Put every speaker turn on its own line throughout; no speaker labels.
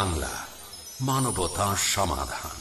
বাংলা মানবতা সমাধান।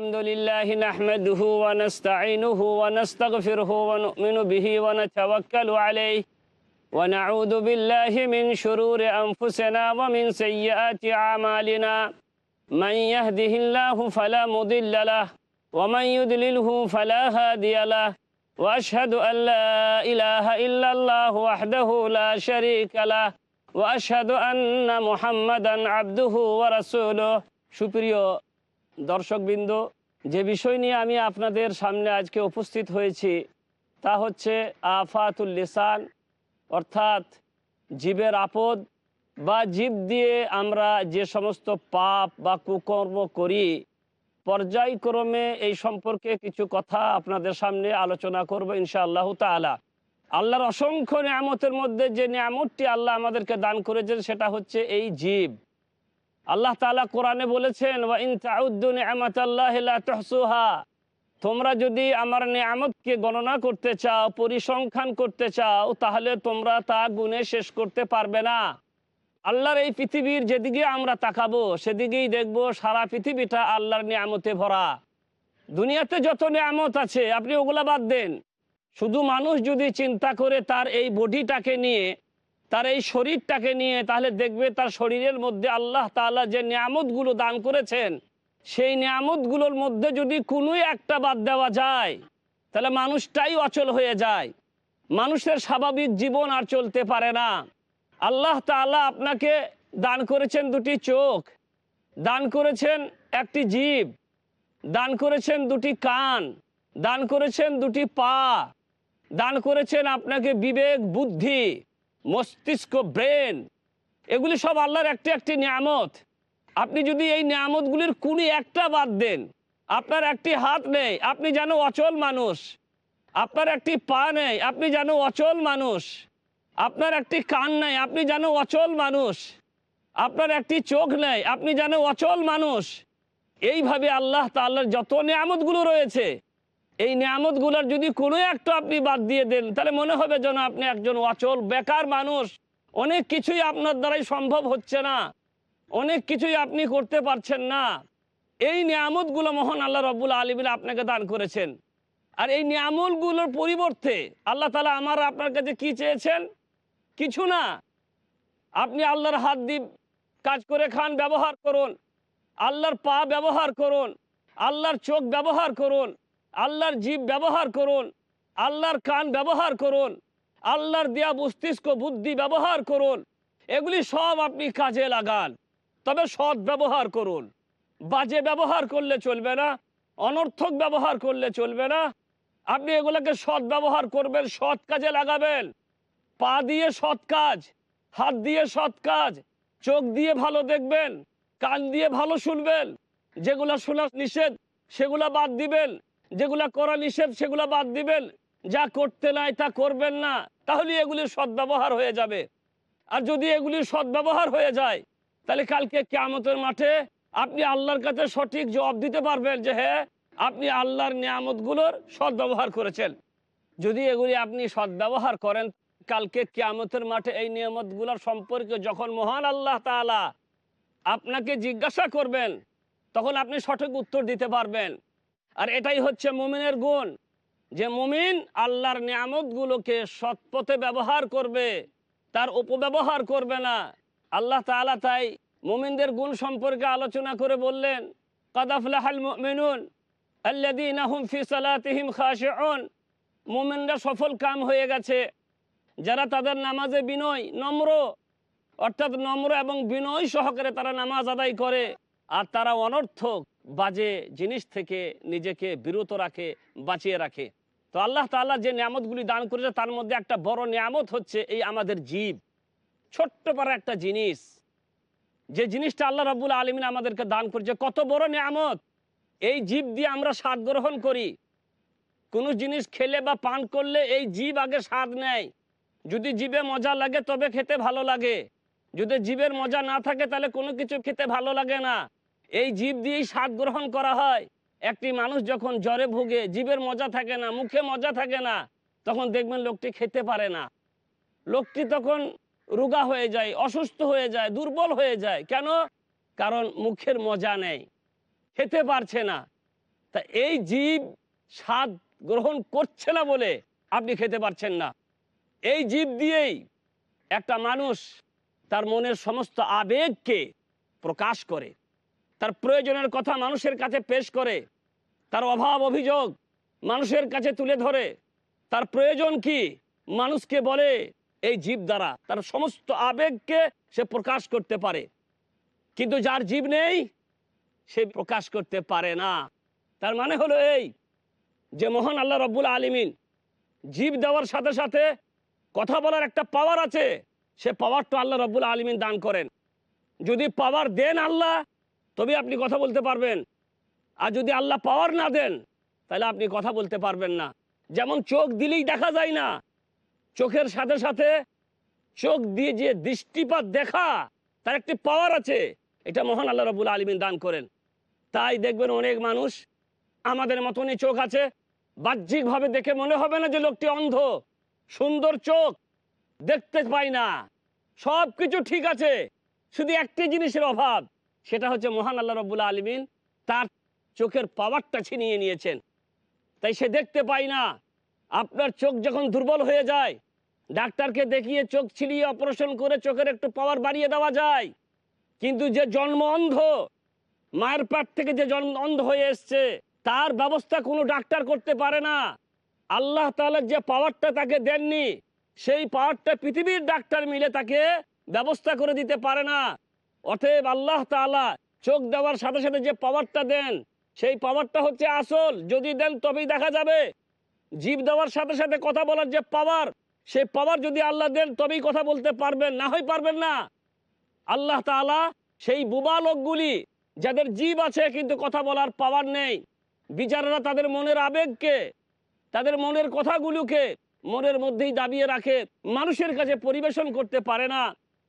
الحمد لله نحمده ونستعينه ونستغفره ونؤمن به ونتوكل عليه ونعوذ بالله من شرور أنفسنا ومن سيئات أعمالنا. من يهده الله فلا مضل له ومن يدلله فلا هادي له وأشهد أن لا إله إلا الله وحده لا شريك له وأشهد أن محمدا عبده ورسوله. شكرا দর্শকবৃন্দ, যে বিষয় নিয়ে আমি আপনাদের সামনে আজকে উপস্থিত হয়েছি তা হচ্ছে আফাতুল লিসান, অর্থাৎ জীবের আপদ বা জীব দিয়ে আমরা যে সমস্ত পাপ বা কুকর্ম করি, পর্যায়ক্রমে এই সম্পর্কে কিছু কথা আপনাদের সামনে আলোচনা করব ইনশাআল্লাহ তালা আল্লাহর অসংখ্য নিয়ামতের মধ্যে যে নিয়ামতটি আল্লাহ আমাদেরকে দান করেছেন সেটা হচ্ছে এই জীব। আল্লাহ তালা কোরআনে বলেছেন তোমরা যদি আমার নিয়ামতকে গণনা করতে চাও, পরিসংখ্যান করতে চাও, তাহলে তোমরা তা গুণে শেষ করতে পারবে না। আল্লাহর এই পৃথিবীর যেদিকে আমরা তাকাবো, সেদিকেই দেখব সারা পৃথিবীটা আল্লাহর নিয়ামতে ভরা। দুনিয়াতে যত নিয়ামত আছে, আপনি ওগুলা বাদ দেন। শুধু মানুষ যদি চিন্তা করে তার এই বডিটাকে নিয়ে তার এই শরীরটাকে নিয়ে তাহলে দেখবে তার শরীরের মধ্যে আল্লাহ তালা যে নিয়ামতগুলো দান করেছেন, সেই নিয়ামতগুলোর মধ্যে যদি কোনো একটা বাদ দেওয়া যায়, তাহলে মানুষটাই অচল হয়ে যায়। মানুষের স্বাভাবিক জীবন আর চলতে পারে না। আল্লাহ তালা আপনাকে দান করেছেন দুটি চোখ, দান করেছেন একটি জীব, দান করেছেন দুটি কান, দান করেছেন দুটি পা, দান করেছেন আপনাকে বিবেক, বুদ্ধি মস্তিষ্ক, ব্রেন, এগুলি সব আল্লাহর একটি একটি নিয়ামত। আপনি যদি এই নিয়ামতগুলির কুনি একটা বাদ দেন, আপনার একটি হাত নেই, আপনি যেন অচল মানুষ। আপনার একটি পা নেই, আপনি যেন অচল মানুষ। আপনার একটি কান নেই, আপনি যেন অচল মানুষ। আপনার একটি চোখ নেই, আপনি যেন অচল মানুষ। এইভাবে আল্লাহ তাল্লার যত নিয়ামতগুলো রয়েছে এই নিয়ামতগুলোর যদি কোনো একটা আপনি বাদ দিয়ে দেন, তাহলে মনে হবে যেন আপনি একজন অচল, বেকার মানুষ। অনেক কিছুই আপনার দ্বারাই সম্ভব হচ্ছে না। অনেক কিছুই আপনি করতে পারছেন না। এই নিয়ামতগুলো মহান আল্লাহ রব্বুল আলমিন আপনাকে দান করেছেন। আর এই নিয়ামতগুলোর পরিবর্তে আল্লাহ তালা আমার আপনার কাছে কি চেয়েছেন? কিছু না। আপনি আল্লাহর হাত দিয়ে কাজ করে খান, ব্যবহার করুন। আল্লাহর পা ব্যবহার করুন। আল্লাহর চোখ ব্যবহার করুন। আল্লাহর জীব ব্যবহার করুন, আল্লাহর কান ব্যবহার করুন, আল্লাহর দেয়া মস্তিষ্ক বুদ্ধি ব্যবহার করুন, এগুলি সব আপনি কাজে লাগান। তবে সৎ ব্যবহার করুন। বাজে ব্যবহার করলে চলবে না, অনর্থক ব্যবহার করলে চলবে না। আপনি এগুলোকে সৎ ব্যবহার করবেন, সৎ কাজে লাগাবেন। পা দিয়ে সৎ কাজ, হাত দিয়ে সৎ কাজ, চোখ দিয়ে ভালো দেখবেন, কান দিয়ে ভালো শুনবেন, যেগুলা শোনা নিষেধ, সেগুলা বাদ দিবেন। যেগুলা করা নিষেধ, সেগুলা বাদ দিবেন। যা করতে নাই তা করবেন না। তাহলে এগুলির সদ্ব্যবহার হয়ে যাবে। আর যদি এগুলির সদ্ব্যবহার হয়ে যায়, তাহলে কালকে কেয়ামতের মাঠে আপনি আল্লাহর কাছে সঠিক জবাব দিতে পারবেন যে হ্যাঁ আপনি আল্লাহর নিয়ামতগুলোর সদ্ব্যবহার করেছেন। যদি এগুলি আপনি সদ্ব্যবহার করেন, কালকে কেয়ামতের মাঠে এই নিয়ামতগুলোর সম্পর্কে যখন মহান আল্লাহ তালা আপনাকে জিজ্ঞাসা করবেন, তখন আপনি সঠিক উত্তর দিতে পারবেন। আর এটাই হচ্ছে মুমিনের গুণ, যে মুমিন আল্লাহর নিয়ামতগুলোকে সৎপথে ব্যবহার করবে, তার অপব্যবহার করবে না। আল্লাহ তালা তাই মুমিনদের গুণ সম্পর্কে আলোচনা করে বললেন কাদাফলাহাল মিনুন আল্লাদিনাহুম ফি সালাতিহিম খাশিউন। মুমিনরা সফল কাম হয়ে গেছে। যারা তাদের নামাজে বিনয়, নম্র, অর্থাৎ নম্র এবং বিনয় সহকারে তারা নামাজ আদায় করে, আর তারা অনর্থক। বাজে জিনিস থেকে নিজেকে বিরত রাখে, বাঁচিয়ে রাখে। তো আল্লাহ তাল্লাহ যে নিয়ামতগুলি দান করেছে, তার মধ্যে একটা বড় নিয়ামত হচ্ছে এই আমাদের জীব। ছোট্ট পারা একটা জিনিস। যে জিনিসটা আল্লাহ রাবুল আলমিন আমাদেরকে দান করেছে, কত বড় নিয়ামত। এই জীব দিয়ে আমরা স্বাদ গ্রহণ করি। কোনো জিনিস খেলে বা পান করলে এই জীব আগে স্বাদ নেয়। যদি জীবে মজা লাগে তবে খেতে ভালো লাগে। যদি জীবের মজা না থাকে তাহলে কোনো কিছু খেতে ভালো লাগে না। এই জীব দিয়েই স্বাদ গ্রহণ করা হয়। একটি মানুষ যখন জ্বরে ভুগে, জীবের মজা থাকে না, মুখে মজা থাকে না, তখন দেখবেন লোকটি খেতে পারে না। লোকটি তখন রোগা হয়ে যায়, অসুস্থ হয়ে যায়, দুর্বল হয়ে যায়। কেন? কারণ মুখের মজা নেই, খেতে পারছে না। তা এই জীব স্বাদ গ্রহণ করছে না বলে আপনি খেতে পারছেন না। এই জীব দিয়েই একটা মানুষ তার মনের সমস্ত আবেগকে প্রকাশ করে। তার প্রয়োজনের কথা মানুষের কাছে পেশ করে, তার অভাব অভিযোগ মানুষের কাছে তুলে ধরে, তার প্রয়োজন কি মানুষকে বলে এই জীব দ্বারা, তার সমস্ত আবেগকে সে প্রকাশ করতে পারে। কিন্তু যার জীব নেই, সে প্রকাশ করতে পারে না। তার মানে হলো এই যে মহান আল্লাহ রব্বুল আলমিন জীব দেওয়ার সাথে সাথে কথা বলার একটা পাওয়ার আছে, সে পাওয়ারটা আল্লাহ রব্বুল আলমিন দান করেন। যদি পাওয়ার দেন আল্লাহ তবে আপনি কথা বলতে পারবেন। আর যদি আল্লাহ পাওয়ার না দেন, তাহলে আপনি কথা বলতে পারবেন না। যেমন চোখ দিলেই দেখা যায় না, চোখের সাথে সাথে চোখ দিয়ে যে দৃষ্টিপাত দেখা, তার একটি পাওয়ার আছে। এটা মহান আল্লাহ রবুল আলমিন দান করেন। তাই দেখবেন অনেক মানুষ, আমাদের মতনই চোখ আছে, বাহ্যিকভাবে দেখে মনে হবে না যে লোকটি অন্ধ, সুন্দর চোখ, দেখতে পাই না। সব কিছু ঠিক আছে, শুধু একটি জিনিসের অভাব সেটা হচ্ছে মহান আল্লাহ রব্বুল আলমিন তার চোখের পাওয়ারটা ছিনিয়ে নিয়েছেন। তাই সে দেখতে পাই না। আপনার চোখ যখন দুর্বল হয়ে যায়, ডাক্তারকে দেখিয়ে চোখ ছিলিয়ে অপারেশন করে চোখের একটু পাওয়ার বাড়িয়ে দেওয়া যায়। কিন্তু যে জন্ম অন্ধ, মায়ের পেট থেকে যে জন্ম অন্ধ হয়ে এসছে, তার ব্যবস্থা কোনো ডাক্তার করতে পারে না। আল্লাহ তাআলা যে পাওয়ারটা তাকে দেননি, সেই পাওয়ারটা পৃথিবীর ডাক্তার মিলে তাকে ব্যবস্থা করে দিতে পারে না। অতএব আল্লাহ তাআলা চোখ দেওয়ার সাথে সাথে যে পাওয়ারটা দেন, সেই পাওয়ারটা হচ্ছে আসল। যদি দেন তবেই দেখা যাবে। জীব দেওয়ার সাথে সাথে কথা বলার যে পাওয়ার, সেই পাওয়ার যদি আল্লাহ দেন, তবেই কথা বলতে পারবেন। না হয় পারবেন না। আল্লাহ তাআলা সেই বুবা লোকগুলি, যাদের জীব আছে কিন্তু কথা বলার পাওয়ার নেই, বিচারেরা তাদের মনের আবেগকে, তাদের মনের কথাগুলোকে মনের মধ্যেই দাবিয়ে রাখে, মানুষের কাছে পরিবেশন করতে পারে না।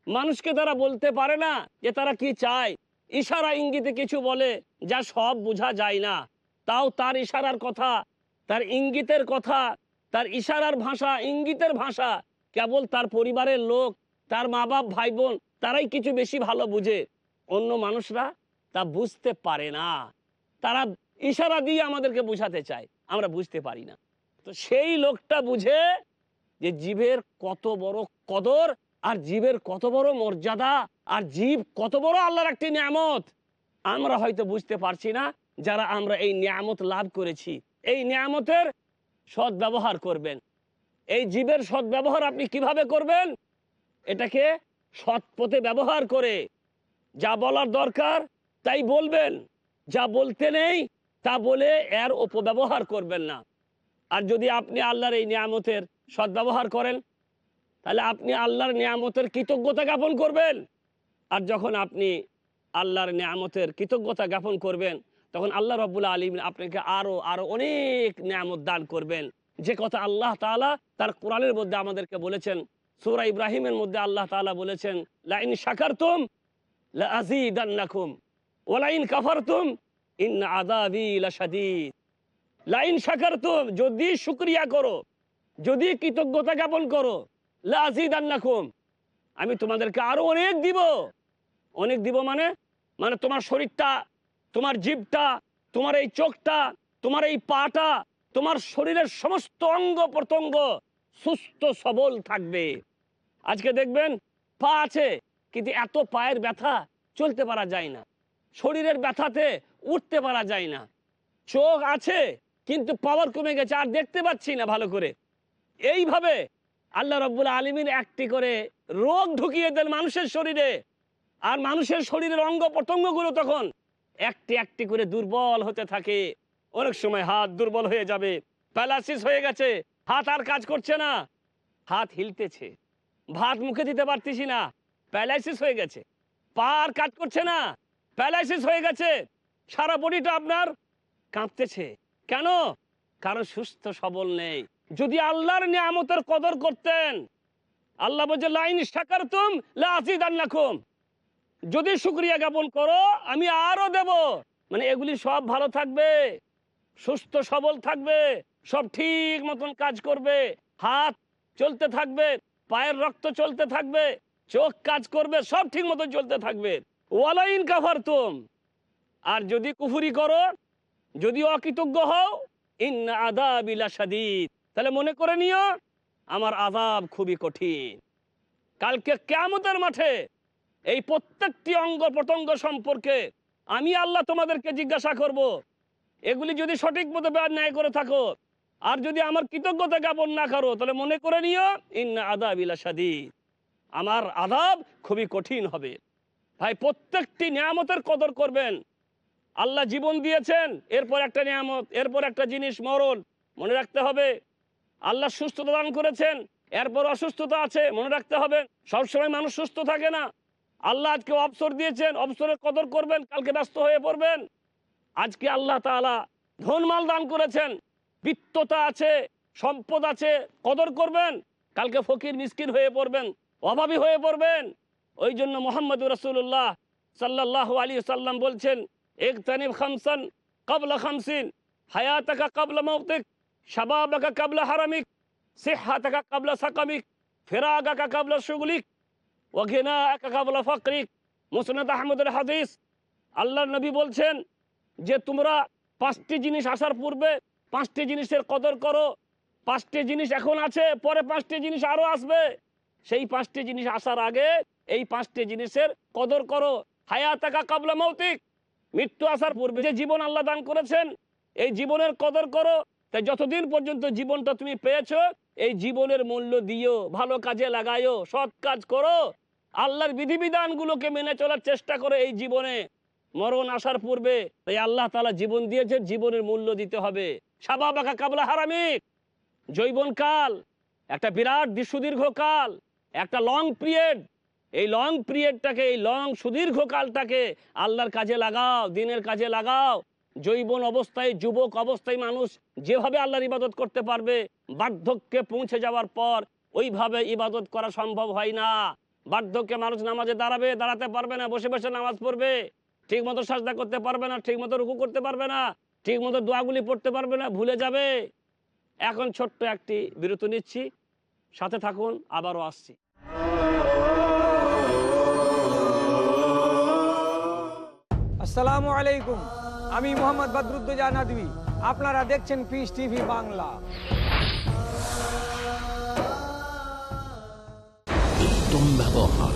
মানুষকে তারা বলতে পারে না যে তারা কি চায়। ইশারা ইঙ্গিতে কিছু বলে যা সব বোঝা যায় না। তাও তার ইশারার কথা, তার ইঙ্গিতের কথা, তার ইশারার ভাষা, ইঙ্গিতের ভাষা। কেবল তার পরিবারের লোক, তার মা বাপ ভাই বোন তারাই কিছু বেশি ভালো বুঝে। অন্য মানুষরা তা বুঝতে পারে না। তারা ইশারা দিয়ে আমাদেরকে বুঝাতে চায়। আমরা বুঝতে পারি না। তো সেই লোকটা বুঝে যে জীবের কত বড় কদর আর জীবের কত বড় মর্যাদা, আর জীব কত বড় আল্লাহর একটি নিয়ামত? আমরা হয়তো বুঝতে পারছি না যারা আমরা এই নিয়ামত লাভ করেছি। এই নিয়ামতের সৎ ব্যবহার করবেন। এই জীবের সৎ ব্যবহার আপনি কীভাবে করবেন? এটাকে সৎ পথে ব্যবহার করে। যা বলার দরকার, তাই বলবেন। যা বলতে নেই, তা বলে এর অপব্যবহার করবেন না। আর যদি আপনি আল্লাহর এই নিয়ামতের সদ্ব্যবহার করেন তাহলে আপনি আল্লাহর নিয়ামতের কৃতজ্ঞতা জ্ঞাপন করবেন। আর যখন আপনি আল্লাহর নিয়ামতের কৃতজ্ঞতা জ্ঞাপন করবেন, তখন আল্লাহ রব্বুল আলম আপনাকে আরও আরও অনেক নিয়ামত দান করবেন। যে কথা আল্লাহ তাআলা তার কোরআনের মধ্যে আমাদেরকে বলেছেন, সূরা ইব্রাহিমের মধ্যে আল্লাহ তাআলা বলেছেন, লাইন শাকারতুম লাযীদান্নাকুম ওয়ালাইন কাফারতুম ইন আযাবি লাশাদীদ। লাইন শাকারতুম, যদি শুকরিয়া করো, যদি কৃতজ্ঞতা জ্ঞাপন করো লাযীদান্নাকুম আমি তোমাদেরকে আরও অনেক দিব। অনেক দিব মানে মানে তোমার শরীরটা, তোমার জিভটা তোমার এই চোখটা, তোমার এই পাটা, তোমার শরীরের সমস্ত অঙ্গ প্রত্যঙ্গ সুস্থ, সবল থাকবে। আজকে দেখবেন, পা আছে, কিন্তু এত পায়ের ব্যথা চলতে পারা যায় না। শরীরের ব্যথাতে উঠতে পারা যায় না। চোখ আছে, কিন্তু পাওয়ার কমে গেছে, আর দেখতে পাচ্ছি না ভালো করে। এইভাবে আল্লাহ রব্বুল আলমিন একটি করে রোগ ঢুকিয়ে দেন মানুষের শরীরে। আর মানুষের শরীরের অঙ্গ প্রত্যঙ্গগুলো তখন একটি একটি করে দুর্বল হতে থাকে। অনেক সময় হাত দুর্বল হয়ে যাবে প্যালাসিস হয়ে গেছে, হাত আর কাজ করছে না। হাত হিলতেছে, ভাত মুখে দিতে পারতেছি না প্যালাইসিস হয়ে গেছে, পা আর কাজ করছে না প্যালাইসিস হয়ে গেছে, সারা বডিটা আপনার কাঁপতেছে। কেন? কারণ সুস্থ সবল নেই। যদি আল্লাহর নিয়ামতের কদর করতেন, আল্লাহ বলছে, লাইন সাকার তুম লাকুম যদি শুক্রিয়া জ্ঞাপন করো, আমি আরও দেব। মানে এগুলি সব ভালো থাকবে, সুস্থ, সবল থাকবে, সব ঠিক মতন কাজ করবে, হাত চলতে থাকবে, পায়ের রক্ত চলতে থাকবে, চোখ কাজ করবে, সব ঠিক মতন চলতে থাকবে। ওয়ালাইন কাভার তুম আর যদি কুফুরি করো, যদি অকৃতজ্ঞ হও ইন আদাব ইলা শাদীদ তাহলে মনে করে নিও, আমার আদাব খুবই কঠিন। কালকে কেয়ামতের মাঠে এই প্রত্যেকটি অঙ্গ প্রত্যঙ্গ সম্পর্কে আমি আল্লাহ তোমাদেরকে জিজ্ঞাসা করব। এগুলি যদি সঠিক মতো ন্যায় করে থাকো, আর যদি আমার কৃতজ্ঞতা জ্ঞাপন না করো, তাহলে মনে করে নিও, ইন্না আদাব ইলা শাদীদ আমার আদাব খুবই কঠিন হবে। ভাই, প্রত্যেকটি নিয়ামতের কদর করবেন। আল্লাহ জীবন দিয়েছেন, এরপর একটা নিয়ামত, এরপর একটা জিনিস মরণ। মনে রাখতে হবে আল্লাহ সুস্থতা দান করেছেন, এরপর অসুস্থতা আছে, মনে রাখতে হবে, সবসময় মানুষ সুস্থ থাকে না। আল্লাহ আজকে অবসর দিয়েছেন, অবসরের কদর করবেন, কালকে ব্যস্ত হয়ে পড়বেন। আজকে আল্লাহ তাআলা ধনমাল দান করেছেন, বিত্ততা আছে, সম্পদ আছে, কদর করবেন, কালকে ফকির, মিসকিন হয়ে পড়বেন, অভাবী হয়ে পড়বেন। ওই জন্য মোহাম্মদ রসুল্লাহ সাল্লাহ আলী সাল্লাম বলছেন এক তানিব খামসান কাবলা খামসিন, হায়াতাকা কাবলা মৌতিক শাবাবাকা কাবলা হারামিক, সিহাতাকা কাবলা সাকামিক, ফেরাগাকা কাবলা সুগুলিক ওয়াঘিনা একা কাবলা ফকরিক। মুসনাদ আহমদের হাদিস আল্লাহ নবী বলছেন যে তোমরা পাঁচটি জিনিস আসার পূর্বে পাঁচটি জিনিসের কদর করো। পাঁচটি জিনিস এখন আছে, পরে পাঁচটি জিনিস আরও আসবে। সেই পাঁচটি জিনিস আসার আগে এই পাঁচটি জিনিসের কদর করো। হায়াতাকা কাবলা মৌতিক, মৃত্যু আসার পূর্বে যে জীবন আল্লাহ দান করেছেন, এই জীবনের কদর করো। তাই যতদিন পর্যন্ত জীবনটা তুমি পেয়েছ, এই জীবনের মূল্য দিও, ভালো কাজে লাগাইও সৎ কাজ করো। আল্লাহর বিধিবিধানগুলোকে মেনে চলার চেষ্টা করো এই জীবনে। মরণ আসার পূর্বে তাই আল্লাহ তালা জীবন দিয়েছে জীবনের মূল্য দিতে হবে। সাবাবাকা কাবলা হারামিক। জৈবন কাল, একটা বিরাট সুদীর্ঘ কাল, একটা লং পিরিয়ড। এই লং পিরিয়ডটাকে, এই লং সুদীর্ঘ কালটাকে আল্লাহর কাজে লাগাও, দিনের কাজে লাগাও। জৈবন অবস্থায়, যুবক অবস্থায় মানুষ যেভাবে আল্লাহর ইবাদত করতে পারবে, বার্ধক্যে পৌঁছে যাওয়ার পর ওইভাবে ইবাদত করা সম্ভব হয় না। বার্ধক্যে মানুষ নামাজে দাঁড়াবে, দাঁড়াতে পারবে না, বসে বসে নামাজ পড়বে। ঠিক মতো সাজদা করতে পারবে না ঠিক মতো রুকু করতে পারবে না ঠিক মতো দোয়াগুলি পড়তে পারবে না, ভুলে যাবে। এখন ছোট্ট একটি বিরতি নিচ্ছি। সাথে থাকুন, আবারও আসছি।
আসসালামু আলাইকুম। আমি মোহাম্মদ বদরুদ্দোজা নদী আপনারা দেখছেন পিস টিভি বাংলা।
উত্তম ব্যবহার।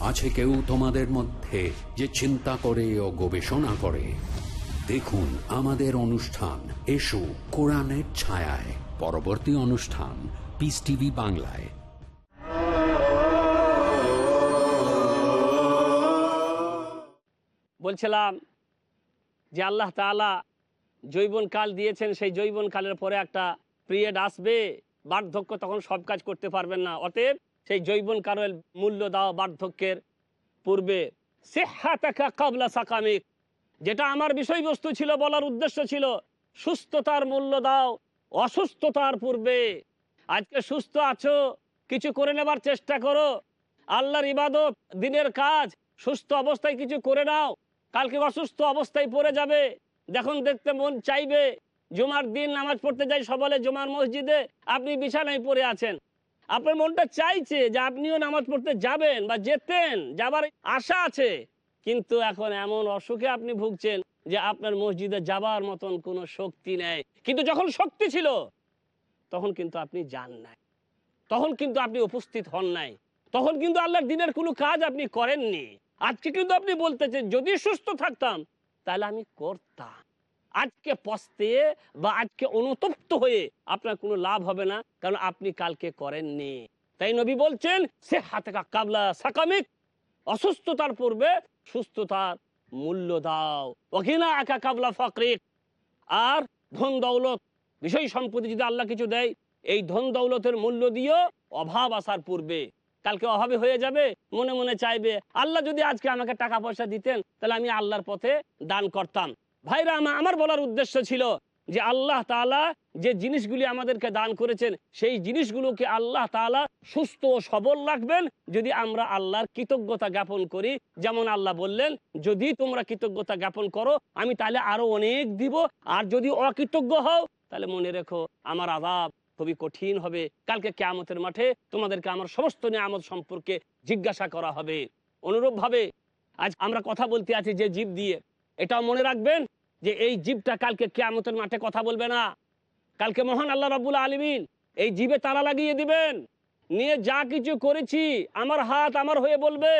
আছে কেউ তোমাদের মধ্যে যে চিন্তা করে ও গবেষণা করে? দেখুন আমাদের অনুষ্ঠান। এসো কোরআনের ছায়ায়। পরবর্তী অনুষ্ঠান পিস টিভি বাংলায়।
বলছিলাম যে আল্লাহ তাআলা জৈবন কাল দিয়েছেন, সেই জৈবন কালের পরে একটা পিরিয়ড আসবে। বার্ধক্য তখন সব কাজ করতে পারবেন না। অতএব সেই জৈবন কারণের মূল্য দাও বার্ধক্যের পূর্বে। সেহা টাকা কাবলা সাকামিক। যেটা আমার বিষয়বস্তু ছিল, বলার উদ্দেশ্য ছিল, সুস্থতার মূল্য দাও অসুস্থতার পূর্বে। আজকে সুস্থ আছো, কিছু করে নেবার চেষ্টা করো। আল্লাহর ইবাদত, দিনের কাজ, সুস্থ অবস্থায় কিছু করে নাও। কালকে অসুস্থ অবস্থায় পড়ে যাবে। দেখুন, দেখতে মন চাইবে। জুমার দিন, নামাজ পড়তে যাই সকালে জুমার মসজিদে, আপনি বিছানায় পড়ে আছেন। আপনার মনটা চাইছে যে আপনিও নামাজ পড়তে যাবেন বা যেতেন, যাবার আশা আছে। কিন্তু এখন এমন অসুখে আপনি ভুগছেন যে আপনার মসজিদে যাবার মতন কোনো শক্তি নেই। কিন্তু যখন শক্তি ছিল, তখন কিন্তু আপনি যান নাই। তখন কিন্তু আপনি উপস্থিত হন নাই। তখন কিন্তু আল্লাহর দিনের কোনো কাজ আপনি করেননি। আজকে কিন্তু আপনি বলতেছেন, যদি সুস্থ থাকতাম, তাহলে আমি করতাম। আজকে পস্তে বা আজকে অনুতপ্ত হয়ে আপনার কোনো লাভ হবে না, কারণ আপনি কালকে করেননি। তাই নবী বলছেন সে হাতে কাবলা সাকামিক, অসুস্থতার পূর্বে সুস্থতার মূল্য দাও। অঘিনা একা কাবলা ফকরিক। আর ধন দৌলত, বিষয় সম্পত্তি যদি আল্লাহ কিছু দেয়, এই ধন দৌলতের মূল্য দিও অভাব আসার পূর্বে। কালকে অভাবে হয়ে যাবে, মনে মনে চাইবে, আল্লাহ যদি আজকে আমাকে টাকা পয়সা দিতেন, তাহলে আমি আল্লাহর পথে দান করতাম। ভাইরা, আমা- আমার বলার উদ্দেশ্য ছিল যে আল্লাহ তাআলা যে জিনিসগুলি আমাদেরকে দান করেছেন, সেই জিনিসগুলোকে আল্লাহ তাআলা সুস্থ ও সবল রাখবেন যদি আমরা আল্লাহর কৃতজ্ঞতা জ্ঞাপন করি। যেমন আল্লাহ বললেন, যদি তোমরা কৃতজ্ঞতা জ্ঞাপন করো, আমি তাহলে আরও অনেক দিব। আর যদি অকৃতজ্ঞ হও, তাহলে মনে রেখো আমার আজাব খুবই কঠিন হবে। কালকে কেয়ামতের মাঠে তোমাদেরকে আমার সমস্ত নিয়ামত সম্পর্কে জিজ্ঞাসা করা হবে। অনুরূপভাবে আজ আমরা কথা বলতে আছি যে জীব দিয়ে। এটাও মনে রাখবেন যে এই জীবটা কালকে কেয়ামতের মাঠে কথা বলবে না। কালকে মহান আল্লাহ রাবুল আলমিন এই জীবে তারা লাগিয়ে দিবেন। নিয়ে যা কিছু করেছি, আমার হাত আমার হয়ে বলবে,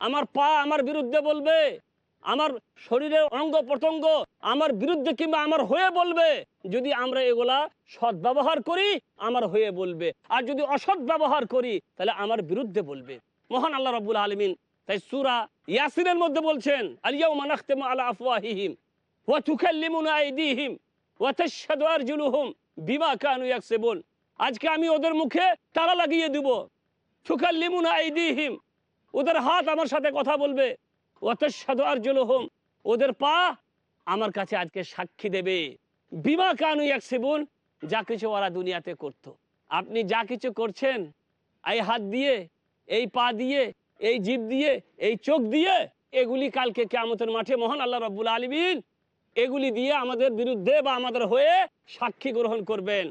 আমার পা আমার বিরুদ্ধে বলবে, আমার শরীরের অঙ্গ প্রত্যঙ্গ আমার বিরুদ্ধে কিংবা আমার হয়ে বলবে। যদি আমরা এগুলা সৎ ব্যবহার করি, আমার হয়ে বলবে। আর যদি অসৎ ব্যবহার করি, তাহলে আমার বিরুদ্ধে বলবে। মহান আল্লাহ রাবুল আলমিন তাই সুরা ইয়াসিনের মধ্যে বলছেন আলিয়াউ মানাখতেম আলা আফওয়াহিহিম ওয়া তুকাল্লিমুনা আইদিহিম ওয়া তাশহাদু আরজুলুহুম বিমা কানু ইয়াকসিবুন। আজকে আমি ওদের মুখে তালা লাগিয়ে দিব। তুকাল্লিমুনা আইদিহিম, ওদের হাত আমার সাথে কথা বলবে। ওয়া তাশহাদু আরজুলুহুম, ওদের পা আমার কাছে আজকে সাক্ষী দেবে। বিমা কানু ইয়াকসিবুন, যা কিছু ওরা দুনিয়াতে করত। আপনি যা কিছু করছেন, এই হাত দিয়ে, এই পা দিয়ে এই জীব দিয়ে, এই চোখ দিয়ে, এগুলি কালকে কেয়ামতের মাঠে মহান আল্লাহ রব্বুল আলমিন এগুলি দিয়ে আমাদের বিরুদ্ধে বা আমাদের হয়ে সাক্ষী গ্রহণ করবেন।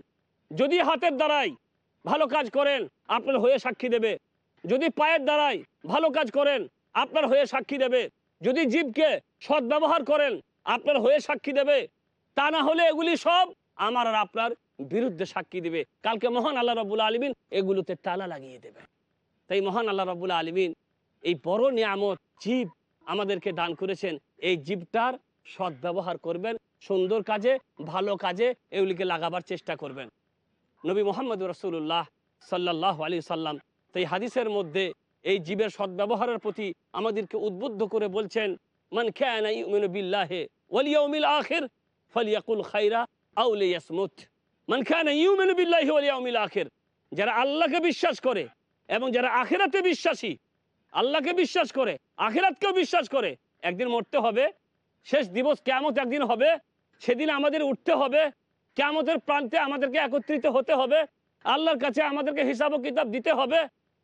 যদি হাতের দ্বারাই ভালো কাজ করেন, আপনার হয়ে সাক্ষী দেবে। যদি পায়ের দ্বারাই ভালো কাজ করেন, আপনার হয়ে সাক্ষী দেবে। যদি জীবকে সৎ ব্যবহার করেন, আপনার হয়ে সাক্ষী দেবে। তা না হলে এগুলি সব আমার আর আপনার বিরুদ্ধে সাক্ষী দেবে। কালকে মহান আল্লাহ রবুল্লা আলমিন এগুলোতে তালা লাগিয়ে দেবে। তাই মহান আল্লাহ রবুল্লা আলমিন এই বড় নিয়ামত জীব আমাদেরকে দান করেছেন। এই জীবটার সৎ ব্যবহার করবেন, সুন্দর কাজে, ভালো কাজে এগুলিকে লাগাবার চেষ্টা করবেন। নবী মোহাম্মদ রসুল্লাহ সাল্লাহ আলী সাল্লাম তাই হাদিসের মধ্যে এই জীবের সদ্ব্যবহারের প্রতি আমাদেরকে উদ্বুদ্ধ করে বলছেন, মান ইউমিনু বিল্লাহি আখির খাইরা মান ইউমিনু আখির, যারা আল্লাহকে বিশ্বাস করে এবং যারা আখেরাতে বিশ্বাসী আল্লাহকে বিশ্বাস করে, আখিরাতকেও বিশ্বাস করে। একদিন মরতে হবে, শেষ দিবস কেমত একদিন হবে, সেদিন আমাদের উঠতে হবে কেমতের প্রান্তে আমাদেরকে একত্রিত হতে হবে, আল্লাহর কাছে আমাদেরকে হিসাব কিতাব দিতে হবে।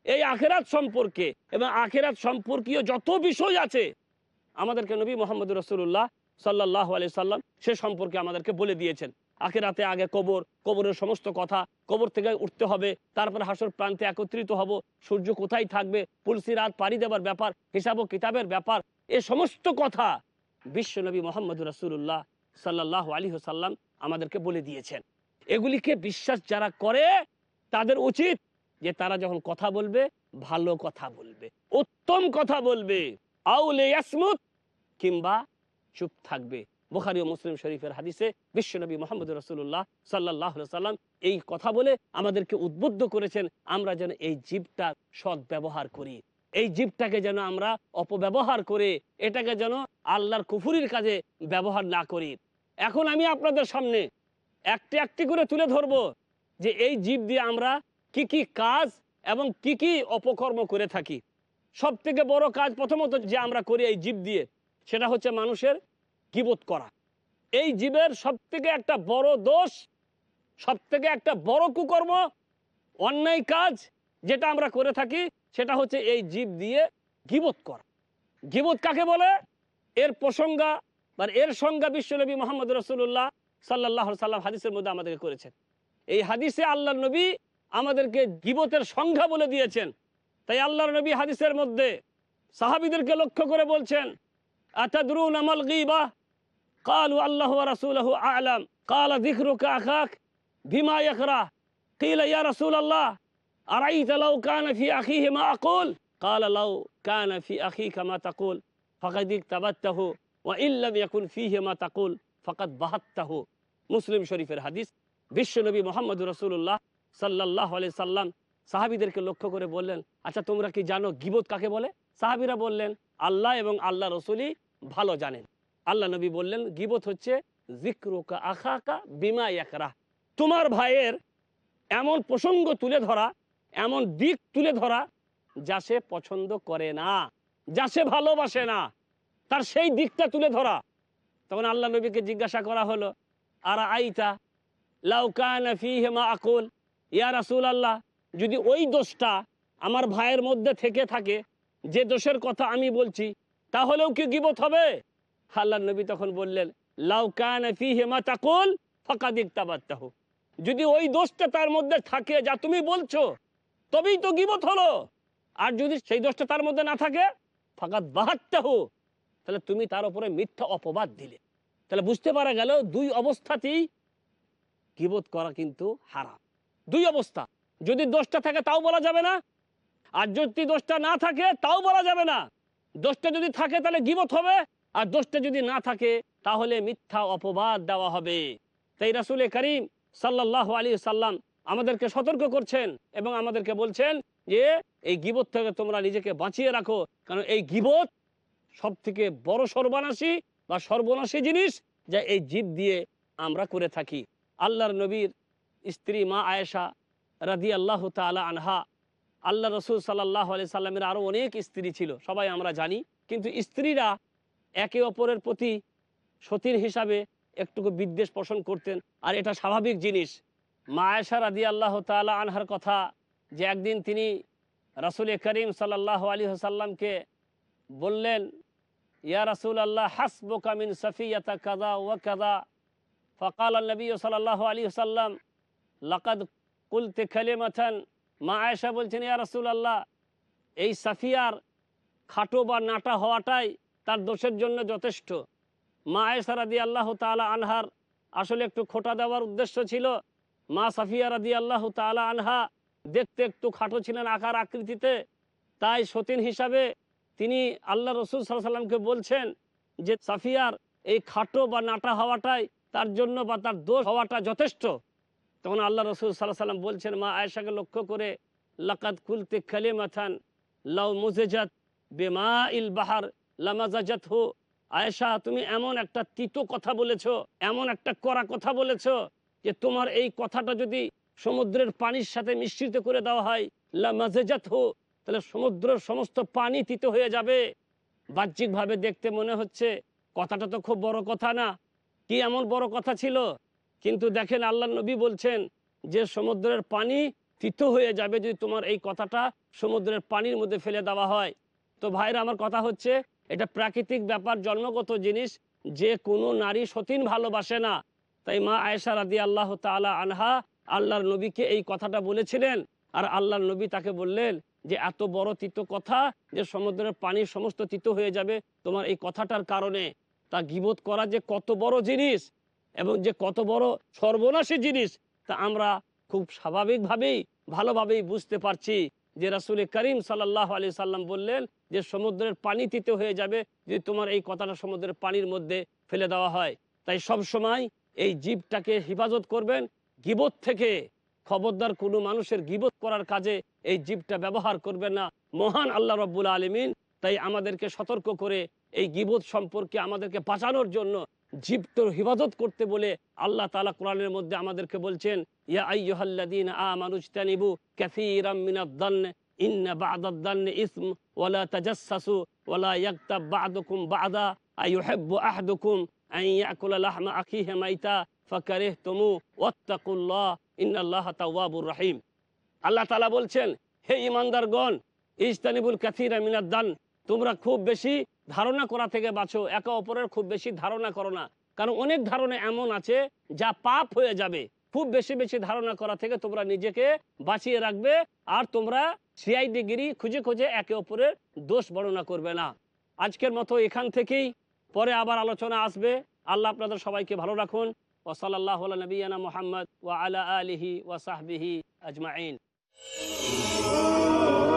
এই আখেরাত সম্পর্কে এবং আখেরাত সম্পর্কীয় যত বিষয় আছে, আমাদেরকে নবী মোহাম্মদ রসুল্লাহ সাল্লাহ আলি সাল্লাম সে সম্পর্কে আমাদেরকে বলে দিয়েছেন। আখেরাতে আগে কবর, কবরের সমস্ত কথা, কবর থেকে উঠতে হবে, তারপর হাসর প্রান্তে একত্রিত হব, সূর্য কোথায় থাকবে পুলসি রাত পাড়ি দেবার ব্যাপার, হিসাব ও কিতাবের ব্যাপার, এ সমস্ত কথা বিশ্বনবী মোহাম্মদ রসুল্লাহ সাল্লাহ আলী সাল্লাম আমাদেরকে বলে দিয়েছেন। এগুলিকে বিশ্বাস যারা করে, তাদের উচিত যে তারা যখন কথা বলবে, ভালো কথা বলবে, উত্তম কথা বলবে আউলে কিংবা চুপ থাকবে। বুখারি ও মুসলিম শরীফের হাদিসে বিশ্বনবী মোহাম্মদ রসুল্লাহ সাল্লাহ সাল্লাম এই কথা বলে আমাদেরকে উদ্বুদ্ধ করেছেন, আমরা যেন এই জীবটার সৎ ব্যবহার করি। এই জীবটাকে যেন আমরা অপব্যবহার করে, এটাকে যেন আল্লাহর কুফুরির কাজে ব্যবহার না করি। এখন আমি আপনাদের সামনে একটি একটি করে তুলে ধরবো যে এই জীব দিয়ে আমরা কি কি কাজ এবং কি কি অপকর্ম করে থাকি। সব থেকে বড় কাজ প্রথমত যে আমরা করি এই জীব দিয়ে, সেটা হচ্ছে মানুষের গিবত করা। এই জীবের সব থেকে একটা বড় দোষ সব থেকে একটা বড় কুকর্ম, অন্যায় কাজ যেটা আমরা করে থাকি, সেটা হচ্ছে এই জীব দিয়ে গিবত করা। গিবত কাকে বলে? এর প্রসঙ্গা বা এর সংজ্ঞা বিশ্বনবী মোহাম্মদ রসুল্লাহ সাল্লাহ সাল্লাম হাদিসের মধ্যে আমাদেরকে করেছেন। এই হাদিসে আল্লাহ নবী আমাদেরকে গিবতের সংজ্ঞা বলে দিয়েছেন। তাই আল্লাহর নবী হাদিসের মধ্যে সাহাবিদেরকে লক্ষ্য করে বলছেন, আতাদরুন আমাল গিবা? قالوا الله ورسوله أعلم قال ذكرك أخاك بما يكره قيل يا رسول الله أرأيت لو كان في أخيه ما أقول قال لو كان في أخيك ما تقول فقد اكتبته وإن لم يكن فيه ما تقول فقد بهته মুসলিম শরীফের হাদিস বিশ্বনবী মোহাম্মদ রসুল্লাহ সাল্লাহ আলি সাল্লাম সাহাবিদেরকে লক্ষ্য করে বললেন আচ্ছা তোমরা কি জানো গিবত কাকে বলে সাহাবিরা বললেন আল্লাহ এবং আল্লাহ রসুলই ভালো জানেন আল্লাহ নবী বললেন, গিবত হচ্ছে জিক্রুকা আখাকা বিমা একরা তোমার ভাইয়ের এমন প্রসঙ্গ তুলে ধরা, এমন দিক তুলে ধরা যা সে পছন্দ করে না, যা সে ভালোবাসে না। তার সেই দিকটা তুলে ধরা। তখন আল্লাহ নবীকে জিজ্ঞাসা করা হলো, আর আইতা? লাউকানা ফিহে মা আকুল? ইয়া রাসুল আল্লাহ যদি ওই দোষটা আমার ভাইয়ের মধ্যে থেকে থাকে, যে দোষের কথা আমি বলছি, তাহলেও কি গিবত হবে? আল্লাহ নবী তখন বললেন লাউকানা ফিহে মা তাকুল ফাকাদিক তাবাত্তাহ যদি ওই দোষটা তার মধ্যে থাকে, যা তুমি বলছো, তবেই তো গিবত হলো। আর যদি সেই দোষটা তার মধ্যে না থাকে ফাকাত বাহাত্তাহ। তাহলে তুমি তার উপরে মিথ্যা অপবাদ দিলে। তাহলে বুঝতে পারা গেল, দুই অবস্থাতেই গিবত করা কিন্তু হারাম। দুই অবস্থা। যদি দোষটা থাকে, তাও বলা যাবে না। আর যদি দোষটা না থাকে, তাও বলা যাবে না। দোষটা যদি থাকে, তাহলে গিবত হবে। আর দোষটা যদি না থাকে, তাহলে মিথ্যা অপবাদ দেওয়া হবে। তাই রাসুল করিম সাল্লাহ আলী সাল্লাম আমাদেরকে সতর্ক করছেন এবং আমাদেরকে বলছেন যে, এই গিবত থেকে তোমরা নিজেকে বাঁচিয়ে রাখো। কারণ এই গিবত সব থেকে বড় সর্বনাশী বা সর্বনাশী জিনিস যা এই জীব দিয়ে আমরা করে থাকি। আল্লাহর নবীর স্ত্রী মা আয়েশা রাদি আল্লাহ তালা আনহা আল্লাহ রসুল সাল্লাহ আলি সাল্লামের আরও অনেক স্ত্রী ছিল, সবাই আমরা জানি। কিন্তু স্ত্রীরা একে অপরের প্রতি সতীর হিসাবে একটুকু বিদ্বেষ পোষণ করতেন। আর এটা স্বাভাবিক জিনিস। মা আয়েশা রাদি আল্লাহ তালা আনহার কথা যে একদিন তিনি রাসুল করিম সাল্লাহ আলী সাল্লামকে বললেন, ইয়া রাসুল আল্লাহ হাসবো কামিন সফিয়াতা কাদা ও কাদা ফকাল নবী সাল্লাহ আলী সাল্লাম লাকাদ কুলতে খেলে মাথান মা আয়েশা বলছেন, ইয়া রাসুল আল্লাহ এই সাফিয়ার খাটো বা নাটা হওয়াটাই তার দোষের জন্য যথেষ্ট। মা আয়েশা রাদি আল্লাহ তালা আনহার আসলে একটু খোটা দেওয়ার উদ্দেশ্য ছিল। মা সাফিয়া রাদি আল্লাহ তালা আনহা দেখতে একটু খাটো ছিলেন আকার আকৃতিতে। তাই সতীন হিসাবে তিনি আল্লাহ রসুল সাল্লামকে বলছেন যে, সাফিয়ার এই খাটো বা নাটা হওয়াটাই তার জন্য বা তার দোষ হওয়াটা যথেষ্ট। তখন আল্লাহ রসুল সাল্লাহ সাল্লাম বলছেন, মা আয়েশাকে লক্ষ্য করে লাকাত খুলতে খালে মাথান লাউ মুজেজাত বেমা ইল বাহার লামাজাজাত হো আয়েশা, তুমি এমন একটা তিতো কথা বলেছ, এমন একটা করা কথা বলেছ যে তোমার এই কথাটা যদি সমুদ্রের পানির সাথে মিশ্রিত করে দেওয়া হয় লামাজাজাত হো তাহলে সমুদ্রের সমস্ত পানি তিতো হয়ে যাবে। বাহ্যিকভাবে দেখতে মনে হচ্ছে কথাটা তো খুব বড় কথা না। কি এমন বড় কথা ছিল? কিন্তু দেখেন আল্লাহ নবী বলছেন যে সমুদ্রের পানি তিতো হয়ে যাবে যদি তোমার এই কথাটা সমুদ্রের পানির মধ্যে ফেলে দেওয়া হয়। তো ভাইরা, আমার কথা হচ্ছে এটা প্রাকৃতিক ব্যাপার, জন্মগত জিনিস। যে কোনো নারী সতীন ভালোবাসে না। তাই মা আয়েশা রাদি আল্লাহ তালা আনহা আল্লাহর নবীকে এই কথাটা বলেছিলেন। আর আল্লাহর নবী তাকে বললেন যে, এত বড় তিতো কথা যে, সমুদ্রের পানি সমস্ত তিতো হয়ে যাবে তোমার এই কথাটার কারণে। তা গিবোধ করা যে কত বড় জিনিস এবং যে কত বড় সর্বনাশী জিনিস, তা আমরা খুব স্বাভাবিকভাবেই, ভালোভাবেই বুঝতে পারছি। যে রাসুল করিম সাল্লাহ আলি সাল্লাম বললেন যে সমুদ্রের পানি তিতে হয়ে যাবে যদি তোমার এই কথাটা সমুদ্রের পানির মধ্যে ফেলে দেওয়া হয়। তাই সব সময় এই জীবটাকে হেফাজত করবেন। গিবত থেকে খবরদার কোনো মানুষের গিবত করার কাজে এই জীবটা ব্যবহার করবেন না। মহান আল্লাহ রব্বুল আলমিন তাই আমাদেরকে সতর্ক করে এই গিবত সম্পর্কে আমাদেরকে বাঁচানোর জন্য জীবত হেফাজত করতে বলে আল্লাহ তালা কোরআনের মধ্যে আমাদেরকে বলছেন, ইয়া আইয়ুহাল্লাযীনা আমানুজতানিবু কাসীরাম মিনাদ-দান্ন তোমরা খুব বেশি ধারণা করা থেকে বাঁচো, একে অপরের খুব বেশি ধারণা করো না। কারণ অনেক ধারণা এমন আছে যা পাপ হয়ে যাবে। খুব বেশি বেশি ধারণা করা থেকে তোমরা নিজেকে বাঁচিয়ে রাখবে, আর তোমরা সিআইডিগিরি খুঁজে খুঁজে একে অপরের দোষ বর্ণনা করবে না। আজকের মতো এখান থেকেই পরে আবার আলোচনা আসবে। আল্লাহ আপনাদের সবাইকে ভালো রাখুন। ওসাল্লাহ নবীনা মোহাম্মদ ওয়া আলা আলিহি ওয়া সাহবিহি আজমাইন।
সকল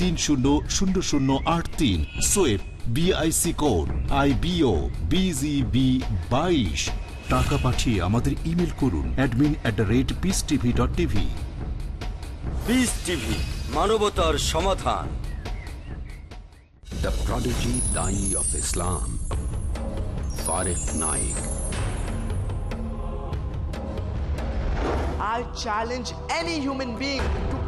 তিন শূন্য শূন্য শূন্য আট তিন। সোয়েব BIC code I BO BGB বাইশ। টাকা পাঠিয়ে আমাদের ইমেল করুন admin at the rate peace TV dot TV
peace TV মানবতার সমাধান।
The prodigy Dai of Islam, Farif Naik.
I challenge any human being to